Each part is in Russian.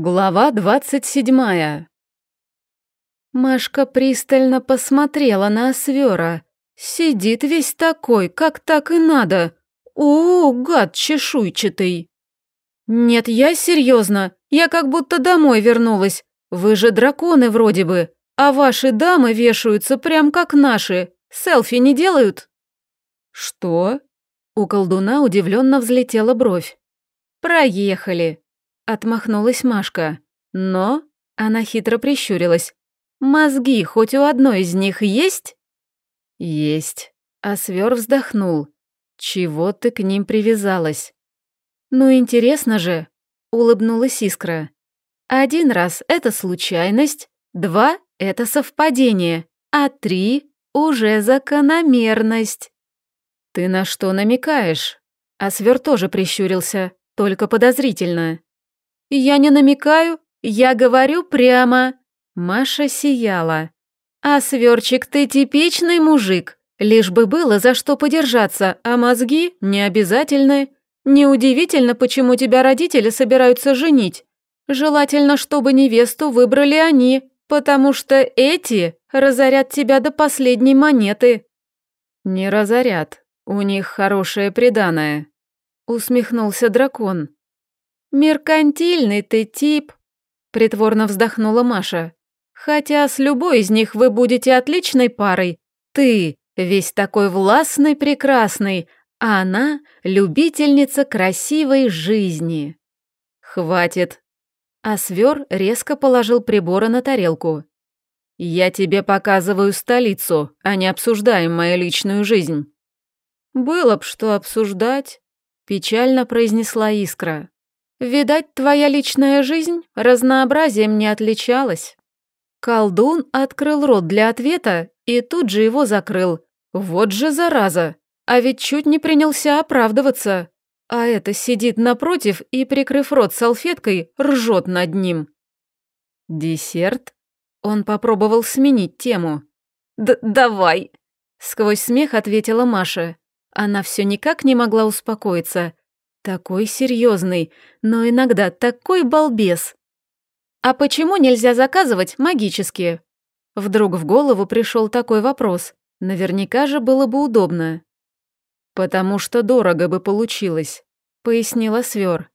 Глава двадцать седьмая. Машка пристально посмотрела на Освера. Сидит весь такой, как так и надо. О, гад чешуйчатый. Нет, я серьезно. Я как будто домой вернулась. Вы же драконы вроде бы, а ваши дамы вешаются прям как наши. Селфи не делают? Что? У колдуна удивленно взлетела бровь. Проехали. Отмахнулась Машка. Но она хитро прищурилась. Мозги хоть у одной из них есть? Есть. А свер вздохнул. Чего ты к ним привязалась? Ну интересно же, улыбнулась Искра. Один раз это случайность, два — это совпадение, а три — уже закономерность. Ты на что намекаешь? А свер тоже прищурился, только подозрительно. «Я не намекаю, я говорю прямо». Маша сияла. «А сверчик, ты типичный мужик. Лишь бы было за что подержаться, а мозги не обязательны. Неудивительно, почему тебя родители собираются женить. Желательно, чтобы невесту выбрали они, потому что эти разорят тебя до последней монеты». «Не разорят, у них хорошее преданное», — усмехнулся дракон. «Меркантильный ты тип», — притворно вздохнула Маша. «Хотя с любой из них вы будете отличной парой. Ты весь такой властный, прекрасный, а она — любительница красивой жизни». «Хватит». А свер резко положил приборы на тарелку. «Я тебе показываю столицу, а не обсуждаем мою личную жизнь». «Было б что обсуждать», — печально произнесла Искра. Видать, твоя личная жизнь разнообразием не отличалась. Колдун открыл рот для ответа и тут же его закрыл. Вот же зараза! А ведь чуть не принялся оправдываться. А это сидит напротив и, прикрыв рот салфеткой, ржет над ним. «Десерт?» Он попробовал сменить тему. Д «Давай!» Сквозь смех ответила Маша. Она все никак не могла успокоиться. Такой серьезный, но иногда такой балбес. А почему нельзя заказывать магические? Вдруг в голову пришел такой вопрос. Наверняка же было бы удобно. Потому что дорого бы получилось, пояснила Свер.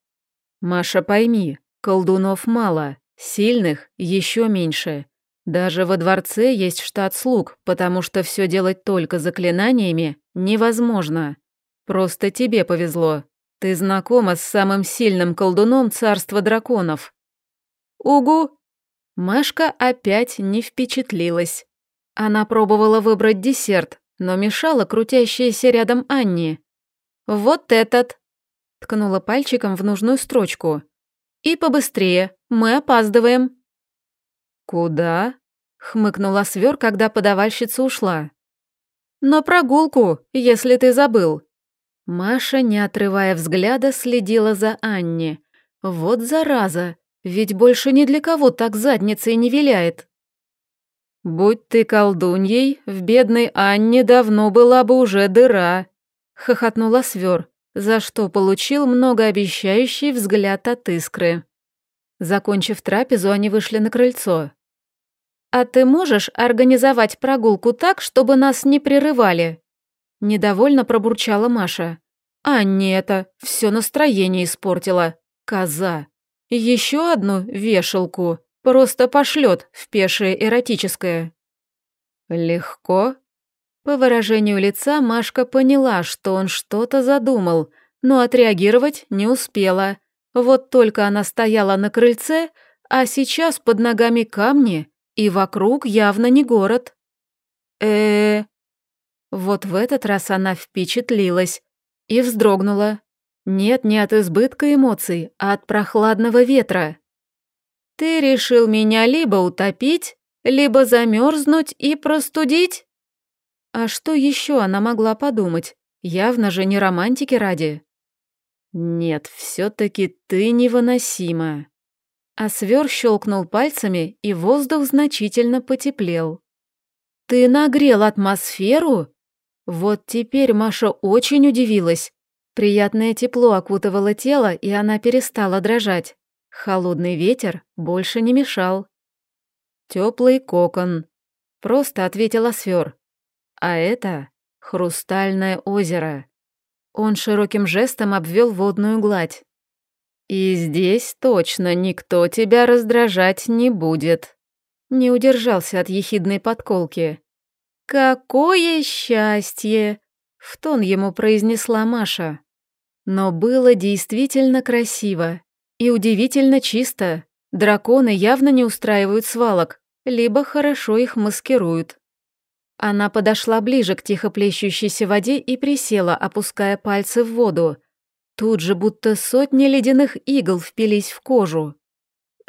Маша, пойми, колдунов мало, сильных еще меньше. Даже во дворце есть штат слуг, потому что все делать только заклинаниями невозможно. Просто тебе повезло, ты знакома с самым сильным колдуном царства драконов?» «Угу!» Машка опять не впечатлилась. Она пробовала выбрать десерт, но мешала крутящаяся рядом Анни. «Вот этот!» Ткнула пальчиком в нужную строчку. «И побыстрее, мы опаздываем». «Куда?» — хмыкнула свер, когда подавальщица ушла. «На прогулку, если ты забыл», Маша, не отрывая взгляда, следила за Анни. Вот зараза, ведь больше ни для кого так задницей не виляет. «Будь ты колдуньей, в бедной Анне давно была бы уже дыра», — хохотнула Свер, за что получил многообещающий взгляд от искры. Закончив трапезу, они вышли на крыльцо. «А ты можешь организовать прогулку так, чтобы нас не прерывали?» Недовольно пробурчала Маша. А не это, все настроение испортила. Коза. Еще одну вешалку. Просто пошлет в пешее эротическое. Легко? По выражению лица Машка поняла, что он что-то задумал, но отреагировать не успела. Вот только она стояла на крыльце, а сейчас под ногами камни, и вокруг явно не город. э, -э вот в этот раз она впечатлилась и вздрогнула. Нет, не от избытка эмоций, а от прохладного ветра. «Ты решил меня либо утопить, либо замерзнуть и простудить?» А что еще она могла подумать? Явно же не романтики ради. «Нет, все-таки ты невыносима». А свер щелкнул пальцами, и воздух значительно потеплел. «Ты нагрел атмосферу?» Вот теперь Маша очень удивилась. Приятное тепло окутывало тело, и она перестала дрожать. Холодный ветер больше не мешал. Теплый кокон. Просто ответил Освер. А это хрустальное озеро. Он широким жестом обвел водную гладь. «И здесь точно никто тебя раздражать не будет». Не удержался от ехидной подколки. «Какое счастье!» — в тон ему произнесла Маша. Но было действительно красиво и удивительно чисто. Драконы явно не устраивают свалок, либо хорошо их маскируют. Она подошла ближе к тихо плещущейся воде и присела, опуская пальцы в воду. Тут же будто сотни ледяных игл впились в кожу.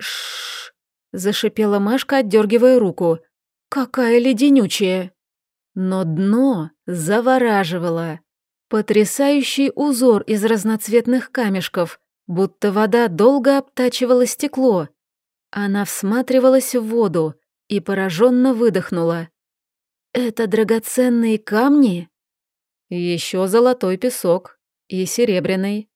Шш! зашипела Машка, отдергивая руку. «Какая леденючая!» Но дно завораживало. Потрясающий узор из разноцветных камешков, будто вода долго обтачивала стекло. Она всматривалась в воду и пораженно выдохнула. «Это драгоценные камни?» Еще золотой песок и серебряный.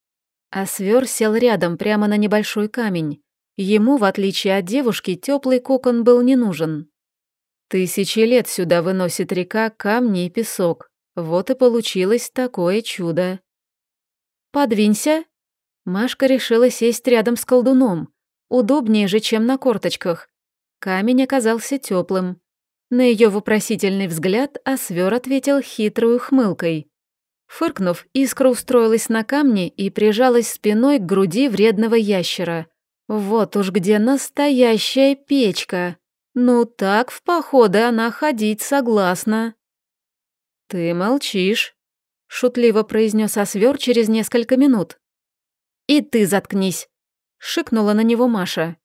А свер сел рядом прямо на небольшой камень. Ему, в отличие от девушки, теплый кокон был не нужен. Тысячи лет сюда выносит река камни и песок. Вот и получилось такое чудо. «Подвинься!» Машка решила сесть рядом с колдуном. Удобнее же, чем на корточках. Камень оказался теплым. На ее вопросительный взгляд Освер ответил хитрую хмылкой. Фыркнув, искра устроилась на камне и прижалась спиной к груди вредного ящера. Вот уж где настоящая печка. Ну так в походы она ходить согласна. «Ты молчишь», — шутливо произнес Освер через несколько минут. «И ты заткнись», — шикнула на него Маша.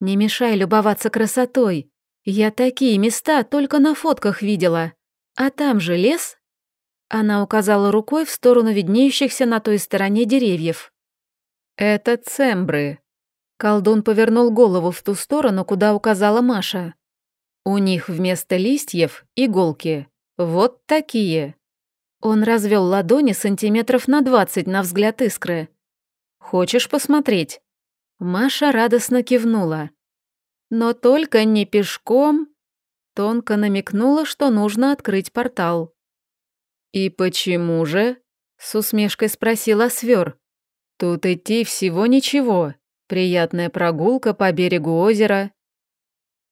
«Не мешай любоваться красотой. Я такие места только на фотках видела. А там же лес?» Она указала рукой в сторону виднеющихся на той стороне деревьев. «Это цембры». Колдун повернул голову в ту сторону, куда указала Маша. «У них вместо листьев иголки. Вот такие». Он развел ладони сантиметров на двадцать на взгляд искры. «Хочешь посмотреть?» Маша радостно кивнула. Но только не пешком. Тонко намекнула, что нужно открыть портал. «И почему же?» — с усмешкой спросила Свер. «Тут идти всего ничего. Приятная прогулка по берегу озера».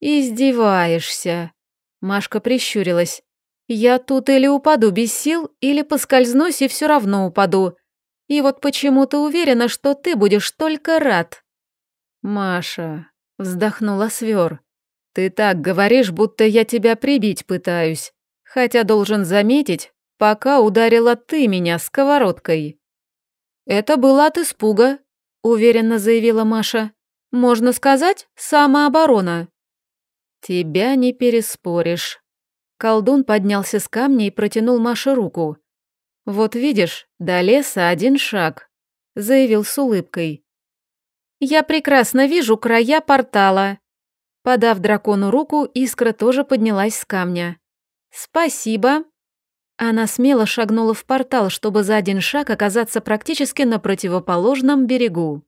«Издеваешься?» Машка прищурилась. «Я тут или упаду без сил, или поскользнусь и все равно упаду. И вот почему-то уверена, что ты будешь только рад». «Маша, Вздохнула свер. «Ты так говоришь, будто я тебя прибить пытаюсь. Хотя должен заметить, пока ударила ты меня сковородкой». «Это было от испуга», — уверенно заявила Маша. «Можно сказать, самооборона». «Тебя не переспоришь». Колдун поднялся с камня и протянул Маше руку. «Вот видишь, до леса один шаг», — заявил с улыбкой. Я прекрасно вижу края портала. Подав дракону руку, искра тоже поднялась с камня. Спасибо. Она смело шагнула в портал, чтобы за один шаг оказаться практически на противоположном берегу.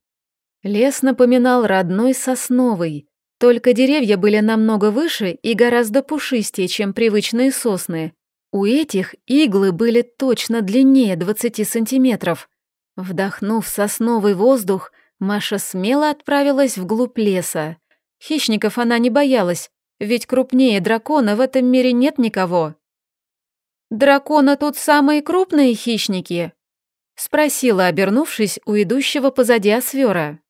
Лес напоминал родной сосновый, только деревья были намного выше и гораздо пушистее, чем привычные сосны. У этих иглы были точно длиннее 20 сантиметров. Вдохнув сосновый воздух, Маша смело отправилась вглубь леса. Хищников она не боялась, ведь крупнее дракона в этом мире нет никого. «Драконы тут самые крупные хищники?» — спросила, обернувшись у идущего позади Освера.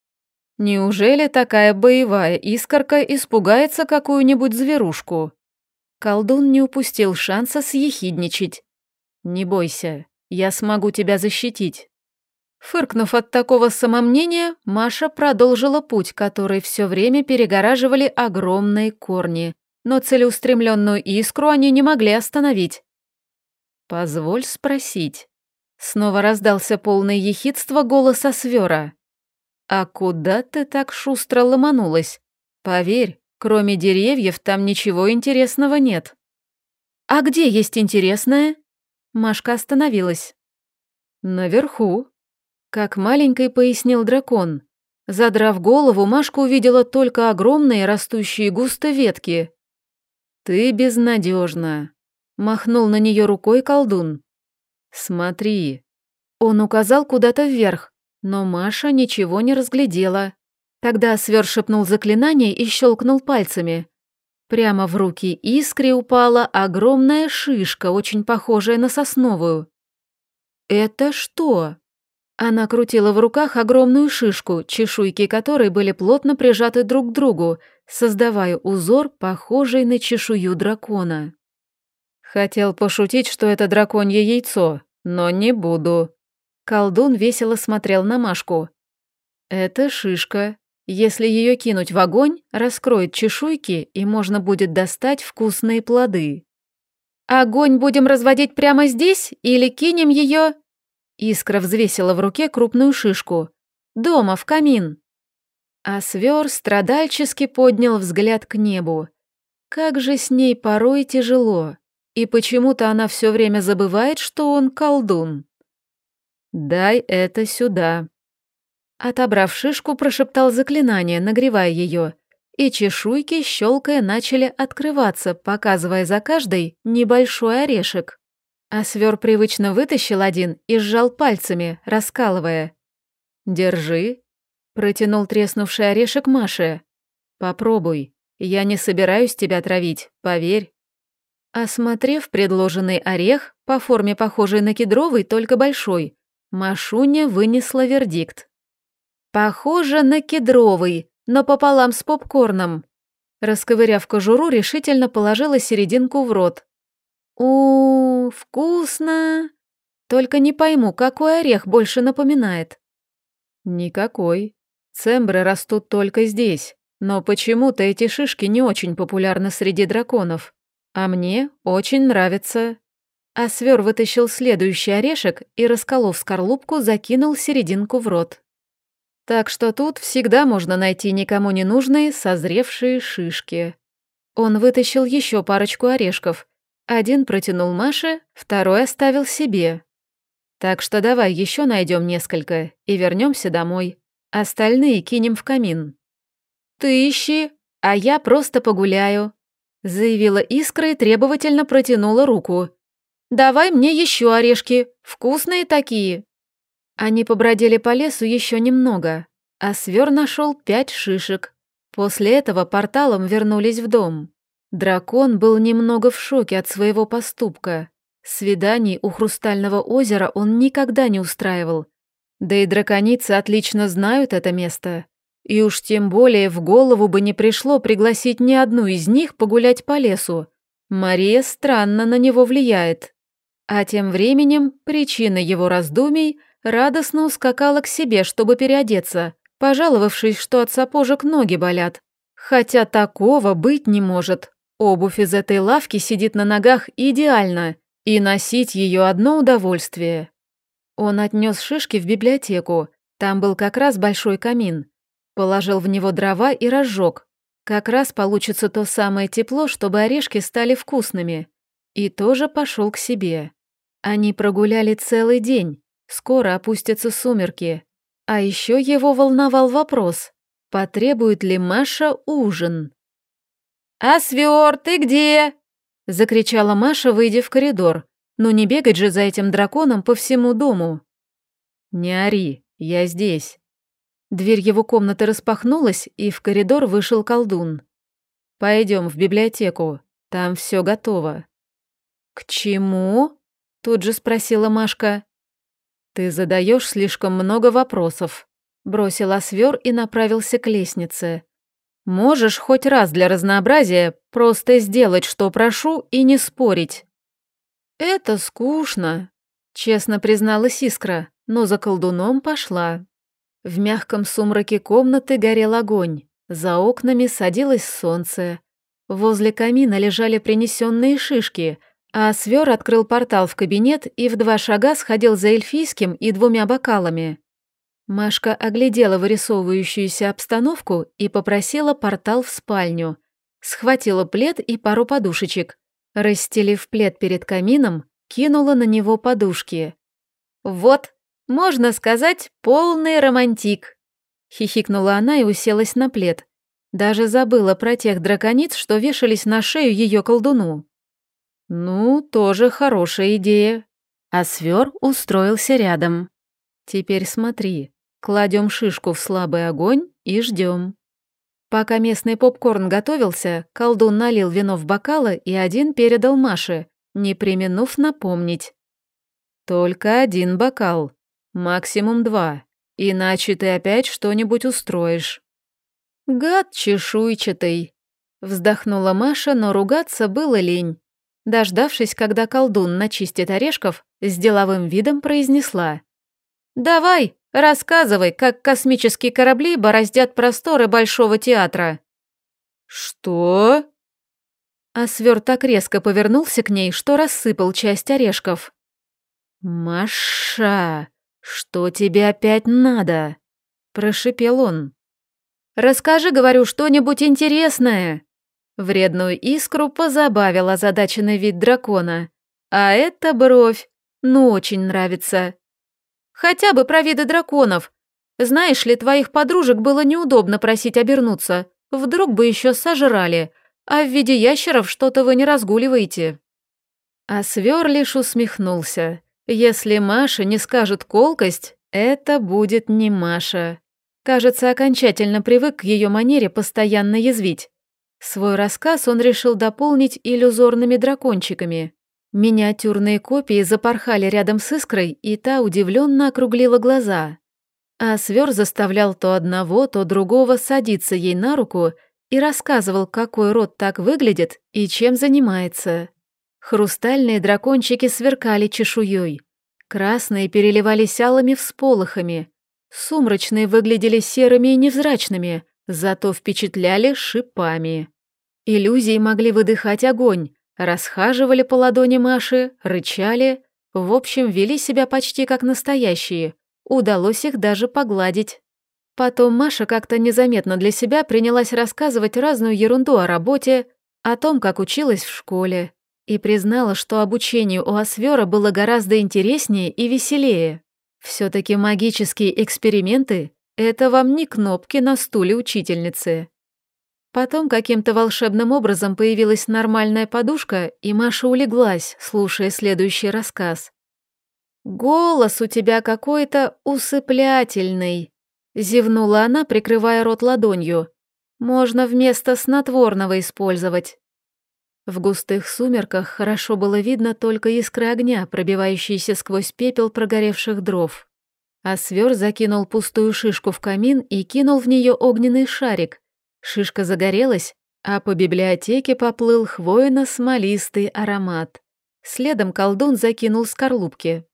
«Неужели такая боевая искорка испугается какую-нибудь зверушку?» Колдун не упустил шанса съехидничать. «Не бойся, я смогу тебя защитить». Фыркнув от такого самомнения, Маша продолжила путь, который все время перегораживали огромные корни, но целеустремленную искру они не могли остановить. «Позволь спросить». Снова раздался полный ехидство голоса Свера. «А куда ты так шустро ломанулась? Поверь, кроме деревьев там ничего интересного нет». «А где есть интересное?» Машка остановилась. «Наверху», как маленькой пояснил дракон. Задрав голову, Машка увидела только огромные растущие густо ветки. «Ты безнадежна», — махнул на нее рукой колдун. «Смотри». Он указал куда-то вверх, но Маша ничего не разглядела. Тогда Свер шепнул заклинание и щелкнул пальцами. Прямо в руки искре упала огромная шишка, очень похожая на сосновую. «Это что?» Она крутила в руках огромную шишку, чешуйки которой были плотно прижаты друг к другу, создавая узор, похожий на чешую дракона. Хотел пошутить, что это драконье яйцо, но не буду. Колдун весело смотрел на Машку. Это шишка. Если ее кинуть в огонь, раскроет чешуйки, и можно будет достать вкусные плоды. Огонь будем разводить прямо здесь или кинем ее? Искра взвесила в руке крупную шишку. Дома, в камин. А свер страдальчески поднял взгляд к небу. Как же с ней порой тяжело. И почему-то она все время забывает, что он колдун. «Дай это сюда», Отобрав шишку, прошептал заклинание, нагревая ее, и чешуйки, щелкая, начали открываться, показывая за каждой небольшой орешек. А свер привычно вытащил один и сжал пальцами, раскалывая. «Держи», — протянул треснувший орешек Маше. «Попробуй, я не собираюсь тебя травить, поверь». Осмотрев предложенный орех, по форме похожий на кедровый, только большой, Машуня вынесла вердикт. Похоже на кедровый, но пополам с попкорном. Расковыряв кожуру, решительно положила серединку в рот. у, вкусно! Только не пойму, какой орех больше напоминает. Никакой. Цембры растут только здесь, но почему-то эти шишки не очень популярны среди драконов. А мне очень нравится. А свер вытащил следующий орешек и, расколов скорлупку, закинул серединку в рот. Так что тут всегда можно найти никому не нужные созревшие шишки. Он вытащил еще парочку орешков. Один протянул Маше, второй оставил себе. Так что давай еще найдем несколько и вернемся домой. Остальные кинем в камин. Ты ищи, а я просто погуляю, заявила Искра и требовательно протянула руку. Давай мне еще орешки, вкусные такие. Они побродили по лесу еще немного, а свер нашел пять шишек. После этого порталом вернулись в дом. Дракон был немного в шоке от своего поступка. Свиданий у Хрустального озера он никогда не устраивал. Да и драконицы отлично знают это место. И уж тем более в голову бы не пришло пригласить ни одну из них погулять по лесу. Мария странно на него влияет. А тем временем причина его раздумий радостно ускакала к себе, чтобы переодеться, пожаловавшись, что от сапожек ноги болят. Хотя такого быть не может. Обувь из этой лавки сидит на ногах идеально, и носить ее одно удовольствие. Он отнес шишки в библиотеку, там был как раз большой камин. Положил в него дрова и разжег. Как раз получится то самое тепло, чтобы орешки стали вкусными. И тоже пошел к себе. Они прогуляли целый день, Скоро опустятся сумерки. А еще его волновал вопрос, потребует ли Маша ужин. «А свер, ты где?» — закричала Маша, выйдя в коридор. «Ну не бегать же за этим драконом по всему дому». «Не ори, я здесь». Дверь его комнаты распахнулась, и в коридор вышел колдун. «Пойдем в библиотеку, там все готово». «К чему?» — тут же спросила Машка. «Ты задаешь слишком много вопросов», — бросил Освер и направился к лестнице. «Можешь хоть раз для разнообразия просто сделать, что прошу, и не спорить». «Это скучно», — честно призналась Искра, но за колдуном пошла. В мягком сумраке комнаты горел огонь, за окнами садилось солнце. Возле камина лежали принесенные шишки, а Свер открыл портал в кабинет и в два шага сходил за эльфийским и двумя бокалами. Машка оглядела вырисовывающуюся обстановку и попросила портал в спальню. Схватила плед и пару подушечек. Расстелив плед перед камином, кинула на него подушки. «Вот, можно сказать, полный романтик», — хихикнула она и уселась на плед. Даже забыла про тех дракониц, что вешались на шею ее колдуну. «Ну, тоже хорошая идея». А свер устроился рядом. «Теперь смотри, кладем шишку в слабый огонь и ждем. Пока местный попкорн готовился, колдун налил вино в бокалы и один передал Маше, не применув напомнить. «Только один бокал, максимум два, иначе ты опять что-нибудь устроишь». «Гад чешуйчатый», — вздохнула Маша, но ругаться было лень. Дождавшись, когда колдун начистит орешков, с деловым видом произнесла. «Давай, рассказывай, как космические корабли бороздят просторы Большого театра». «Что?» А свер так резко повернулся к ней, что рассыпал часть орешков. «Маша, что тебе опять надо?» – прошипел он. «Расскажи, говорю, что-нибудь интересное!» Вредную искру позабавил озадаченный вид дракона. А эта бровь, ну, очень нравится. Хотя бы про виды драконов. Знаешь ли, твоих подружек было неудобно просить обернуться. Вдруг бы еще сожрали. А в виде ящеров что-то вы не разгуливаете. А свер лишь усмехнулся. Если Маша не скажет колкость, это будет не Маша. Кажется, окончательно привык к ее манере постоянно язвить. Свой рассказ он решил дополнить иллюзорными дракончиками. Миниатюрные копии запорхали рядом с искрой, и та удивленно округлила глаза. А свер заставлял то одного, то другого садиться ей на руку и рассказывал, какой род так выглядит и чем занимается. Хрустальные дракончики сверкали чешуей. Красные переливались алыми всполохами. Сумрачные выглядели серыми и невзрачными, зато впечатляли шипами. Иллюзии могли выдыхать огонь, расхаживали по ладони Маши, рычали, в общем, вели себя почти как настоящие, удалось их даже погладить. Потом Маша как-то незаметно для себя принялась рассказывать разную ерунду о работе, о том, как училась в школе, и признала, что обучение у Освера было гораздо интереснее и веселее. все таки магические эксперименты — это вам не кнопки на стуле учительницы. Потом каким-то волшебным образом появилась нормальная подушка, и Маша улеглась, слушая следующий рассказ. «Голос у тебя какой-то усыплятельный», — зевнула она, прикрывая рот ладонью. «Можно вместо снотворного использовать». В густых сумерках хорошо было видно только искры огня, пробивающиеся сквозь пепел прогоревших дров. А свер закинул пустую шишку в камин и кинул в нее огненный шарик — Шишка загорелась, а по библиотеке поплыл хвойно-смолистый аромат. Следом колдун закинул скорлупки.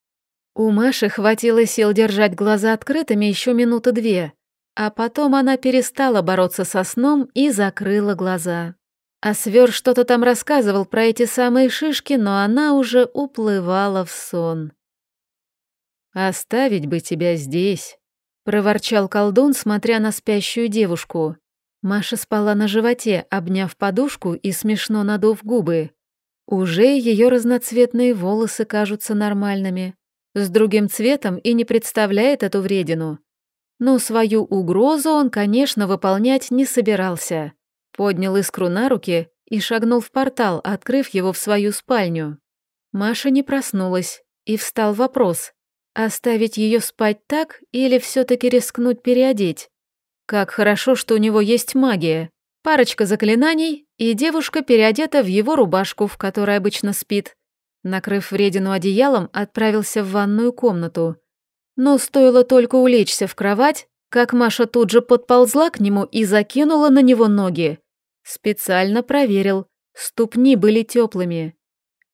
У Маши хватило сил держать глаза открытыми еще минуты две, а потом она перестала бороться со сном и закрыла глаза. А Свер что-то там рассказывал про эти самые шишки, но она уже уплывала в сон. «Оставить бы тебя здесь», — проворчал колдун, смотря на спящую девушку. Маша спала на животе, обняв подушку и смешно надув губы. Уже ее разноцветные волосы кажутся нормальными. С другим цветом и не представляет эту вредину. Но свою угрозу он, конечно, выполнять не собирался. Поднял искру на руки и шагнул в портал, открыв его в свою спальню. Маша не проснулась, и встал вопрос, оставить ее спать так или все таки рискнуть переодеть. Как хорошо, что у него есть магия. Парочка заклинаний, и девушка переодета в его рубашку, в которой обычно спит. Накрыв вредину одеялом, отправился в ванную комнату. Но стоило только улечься в кровать, как Маша тут же подползла к нему и закинула на него ноги. Специально проверил, ступни были теплыми.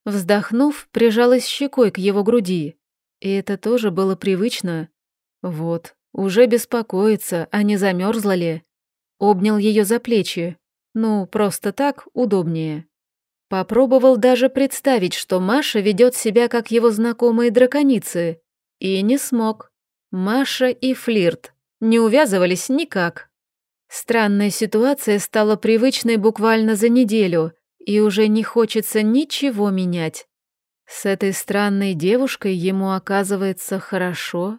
Вздохнув, прижалась щекой к его груди. И это тоже было привычно. Вот, уже беспокоится, а не замерзла ли. Обнял ее за плечи. Ну, просто так удобнее. Попробовал даже представить, что Маша ведет себя как его знакомые драконицы. И не смог. Маша и флирт не увязывались никак. Странная ситуация стала привычной буквально за неделю, и уже не хочется ничего менять. С этой странной девушкой ему оказывается хорошо.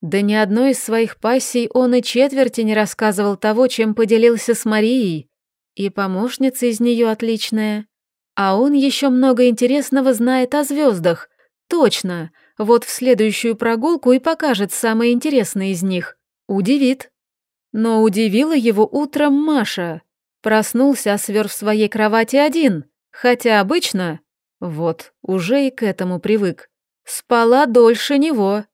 Да ни одной из своих пассий он и четверти не рассказывал того, чем поделился с Марией. И помощница из нее отличная. А он еще много интересного знает о звездах. Точно, вот в следующую прогулку и покажет самое интересное из них. Удивит. Но удивила его утром Маша. Проснулся Освер в своей кровати один, хотя обычно... Вот, уже и к этому привык. Спала дольше него.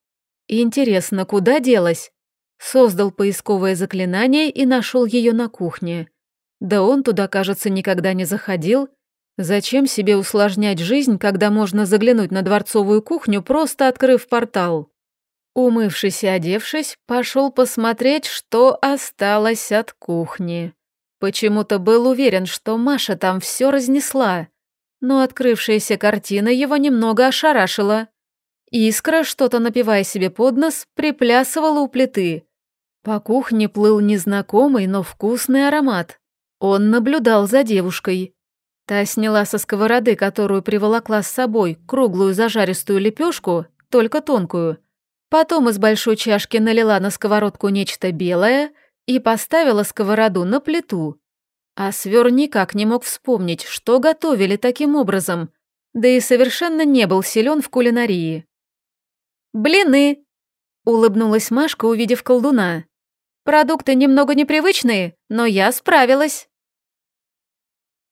Интересно, куда делась? Создал поисковое заклинание и нашел ее на кухне. Да он туда, кажется, никогда не заходил. Зачем себе усложнять жизнь, когда можно заглянуть на дворцовую кухню, просто открыв портал? Умывшись и одевшись, пошел посмотреть, что осталось от кухни. Почему-то был уверен, что Маша там все разнесла, но открывшаяся картина его немного ошарашила. Искра, что-то напивая себе под нос, приплясывала у плиты. По кухне плыл незнакомый, но вкусный аромат. Он наблюдал за девушкой. Та сняла со сковороды, которую приволокла с собой, круглую зажаристую лепешку, только тонкую. Потом из большой чашки налила на сковородку нечто белое и поставила сковороду на плиту. А свер никак не мог вспомнить, что готовили таким образом, да и совершенно не был силен в кулинарии. «Блины!» — улыбнулась Машка, увидев колдуна. «Продукты немного непривычные, но я справилась».